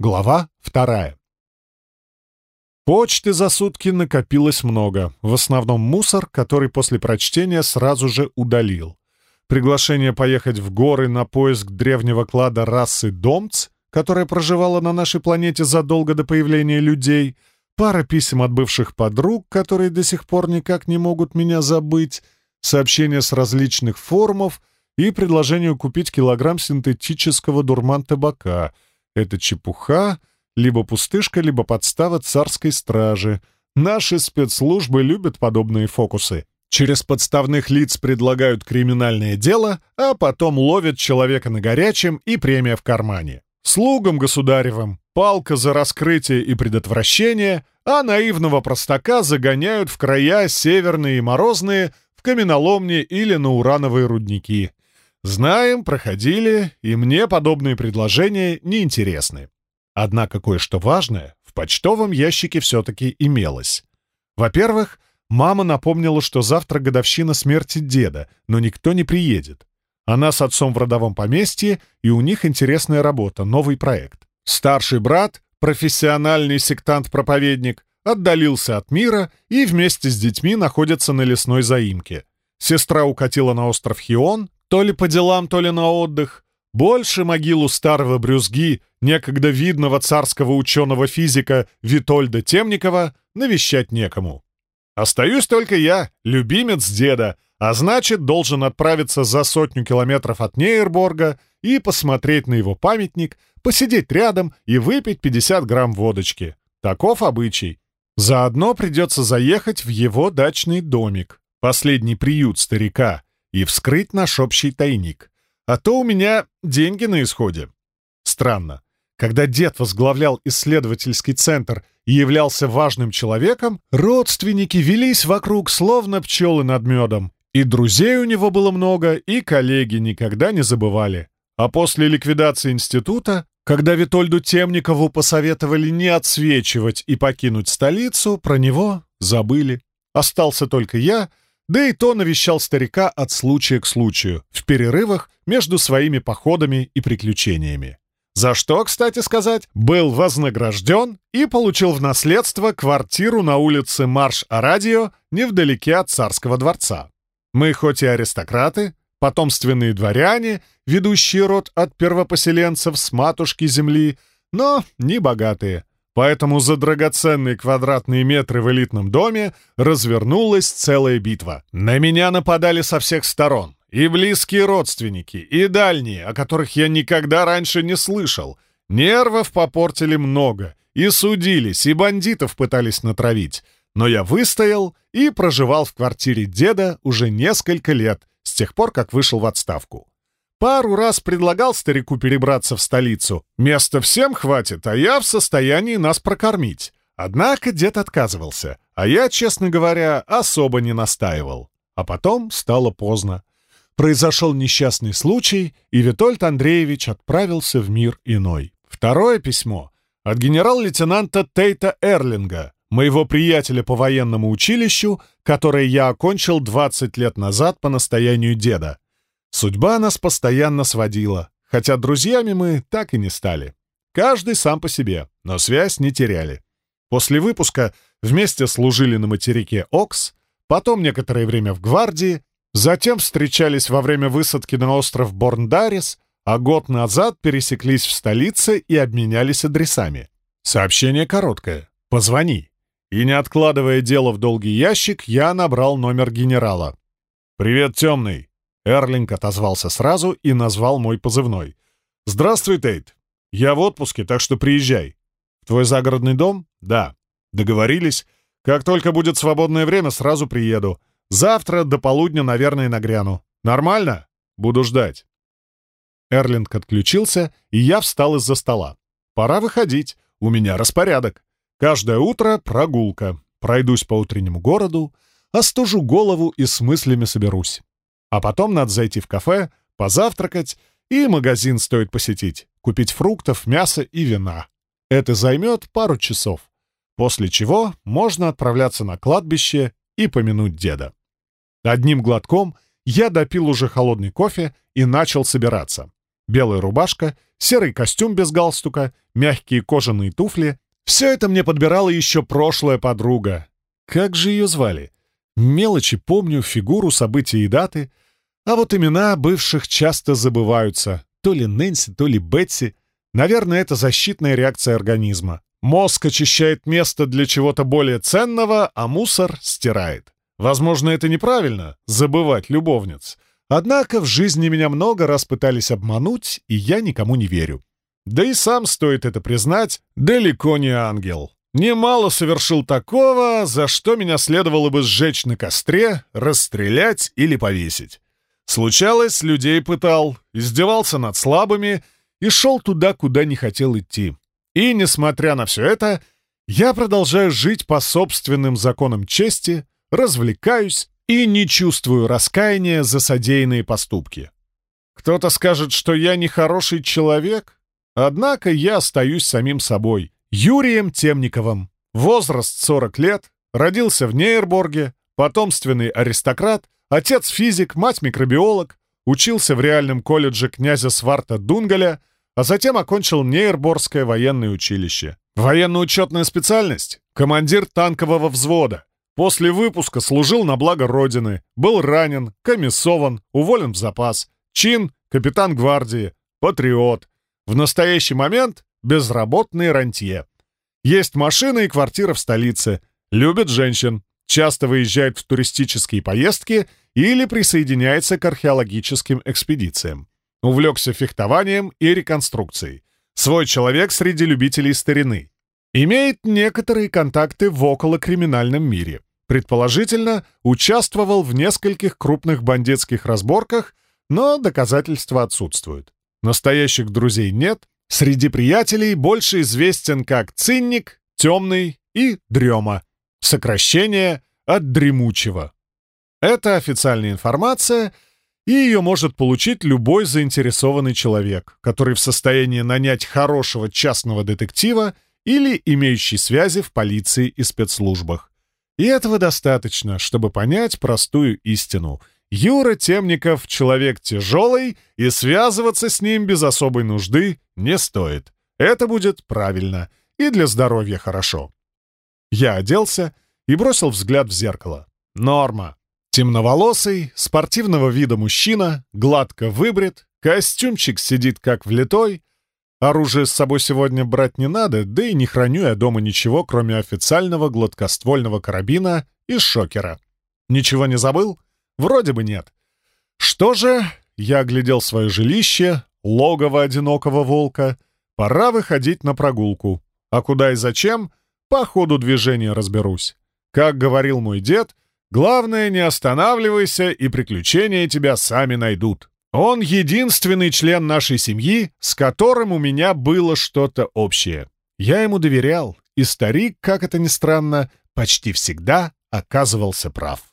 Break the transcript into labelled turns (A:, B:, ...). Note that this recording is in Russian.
A: Глава вторая. Почты за сутки накопилось много, в основном мусор, который после прочтения сразу же удалил. Приглашение поехать в горы на поиск древнего клада расы Домц, которая проживала на нашей планете задолго до появления людей, пара писем от бывших подруг, которые до сих пор никак не могут меня забыть, сообщения с различных форумов и предложение купить килограмм синтетического дурман-табака — это чепуха, либо пустышка, либо подстава царской стражи. Наши спецслужбы любят подобные фокусы. Через подставных лиц предлагают криминальное дело, а потом ловят человека на горячем и премия в кармане. Слугам государевым палка за раскрытие и предотвращение, а наивного простака загоняют в края северные и морозные, в каменоломни или на урановые рудники. Знаем, проходили, и мне подобные предложения не интересны. Однако кое-что важное в почтовом ящике все-таки имелось. Во-первых, мама напомнила, что завтра годовщина смерти деда, но никто не приедет. Она с отцом в родовом поместье, и у них интересная работа, новый проект. Старший брат, профессиональный сектант-проповедник, отдалился от мира и вместе с детьми находится на лесной заимке. Сестра укатила на остров Хион, то ли по делам, то ли на отдых. Больше могилу старого брюзги, некогда видного царского ученого-физика Витольда Темникова, навещать некому. Остаюсь только я, любимец деда, а значит, должен отправиться за сотню километров от Нейрборга и посмотреть на его памятник, посидеть рядом и выпить 50 грамм водочки. Таков обычай. Заодно придется заехать в его дачный домик, последний приют старика, и вскрыть наш общий тайник. А то у меня деньги на исходе. Странно. Когда дед возглавлял исследовательский центр и являлся важным человеком, родственники велись вокруг, словно пчелы над медом. И друзей у него было много, и коллеги никогда не забывали. А после ликвидации института, когда Витольду Темникову посоветовали не отсвечивать и покинуть столицу, про него забыли. Остался только я — да и то навещал старика от случая к случаю, в перерывах между своими походами и приключениями. За что, кстати сказать, был вознагражден и получил в наследство квартиру на улице Марш-Арадио невдалеке от царского дворца. Мы хоть и аристократы, потомственные дворяне, ведущие род от первопоселенцев с матушки земли, но не богатые. Поэтому за драгоценные квадратные метры в элитном доме развернулась целая битва. На меня нападали со всех сторон. И близкие родственники, и дальние, о которых я никогда раньше не слышал. Нервов попортили много. И судились, и бандитов пытались натравить. Но я выстоял и проживал в квартире деда уже несколько лет, с тех пор, как вышел в отставку. Пару раз предлагал старику перебраться в столицу. Места всем хватит, а я в состоянии нас прокормить. Однако дед отказывался, а я, честно говоря, особо не настаивал. А потом стало поздно. Произошел несчастный случай, и Витольд Андреевич отправился в мир иной. Второе письмо от генерал-лейтенанта Тейта Эрлинга, моего приятеля по военному училищу, которое я окончил 20 лет назад по настоянию деда. Судьба нас постоянно сводила, хотя друзьями мы так и не стали. Каждый сам по себе, но связь не теряли. После выпуска вместе служили на материке Окс, потом некоторое время в гвардии, затем встречались во время высадки на остров Борндарис, а год назад пересеклись в столице и обменялись адресами. Сообщение короткое. «Позвони». И не откладывая дело в долгий ящик, я набрал номер генерала. «Привет, темный. Эрлинг отозвался сразу и назвал мой позывной. «Здравствуй, Тейт. Я в отпуске, так что приезжай. В твой загородный дом? Да. Договорились. Как только будет свободное время, сразу приеду. Завтра до полудня, наверное, нагряну. Нормально? Буду ждать». Эрлинг отключился, и я встал из-за стола. «Пора выходить. У меня распорядок. Каждое утро прогулка. Пройдусь по утреннему городу, остужу голову и с мыслями соберусь. А потом надо зайти в кафе, позавтракать, и магазин стоит посетить, купить фруктов, мяса и вина. Это займет пару часов, после чего можно отправляться на кладбище и помянуть деда. Одним глотком я допил уже холодный кофе и начал собираться. Белая рубашка, серый костюм без галстука, мягкие кожаные туфли. Все это мне подбирала еще прошлая подруга. Как же ее звали? Мелочи помню, фигуру, события и даты. А вот имена бывших часто забываются. То ли Нэнси, то ли Бетси. Наверное, это защитная реакция организма. Мозг очищает место для чего-то более ценного, а мусор стирает. Возможно, это неправильно — забывать любовниц. Однако в жизни меня много раз пытались обмануть, и я никому не верю. Да и сам, стоит это признать, далеко не ангел. Немало совершил такого, за что меня следовало бы сжечь на костре, расстрелять или повесить. Случалось, людей пытал, издевался над слабыми и шел туда, куда не хотел идти. И, несмотря на все это, я продолжаю жить по собственным законам чести, развлекаюсь и не чувствую раскаяния за содеянные поступки. Кто-то скажет, что я не хороший человек, однако я остаюсь самим собой, Юрием Темниковым. Возраст 40 лет, родился в Нейрборге, потомственный аристократ, отец физик, мать микробиолог, учился в реальном колледже князя Сварта Дунгаля, а затем окончил Нейрборгское военное училище. Военно-учетная специальность — командир танкового взвода. После выпуска служил на благо Родины, был ранен, комиссован, уволен в запас. Чин — капитан гвардии, патриот. В настоящий момент — безработный рантье. Есть машина и квартира в столице. Любит женщин. Часто выезжает в туристические поездки или присоединяется к археологическим экспедициям. Увлекся фехтованием и реконструкцией. Свой человек среди любителей старины. Имеет некоторые контакты в околокриминальном мире. Предположительно, участвовал в нескольких крупных бандитских разборках, но доказательства отсутствуют. Настоящих друзей нет. Среди приятелей больше известен как Цинник, Темный и Дрема. Сокращение от Дремучего. Это официальная информация, и ее может получить любой заинтересованный человек, который в состоянии нанять хорошего частного детектива или имеющий связи в полиции и спецслужбах. И этого достаточно, чтобы понять простую истину. Юра Темников — человек тяжелый, и связываться с ним без особой нужды не стоит. Это будет правильно и для здоровья хорошо. Я оделся и бросил взгляд в зеркало. Норма. Темноволосый, спортивного вида мужчина, гладко выбрит, костюмчик сидит как влитой, Оружие с собой сегодня брать не надо, да и не храню я дома ничего, кроме официального гладкоствольного карабина и шокера. Ничего не забыл? Вроде бы нет. Что же, я оглядел свое жилище, логово одинокого волка. Пора выходить на прогулку. А куда и зачем? По ходу движения разберусь. Как говорил мой дед, главное не останавливайся, и приключения тебя сами найдут. Он единственный член нашей семьи, с которым у меня было что-то общее. Я ему доверял, и старик, как это ни странно, почти всегда оказывался прав.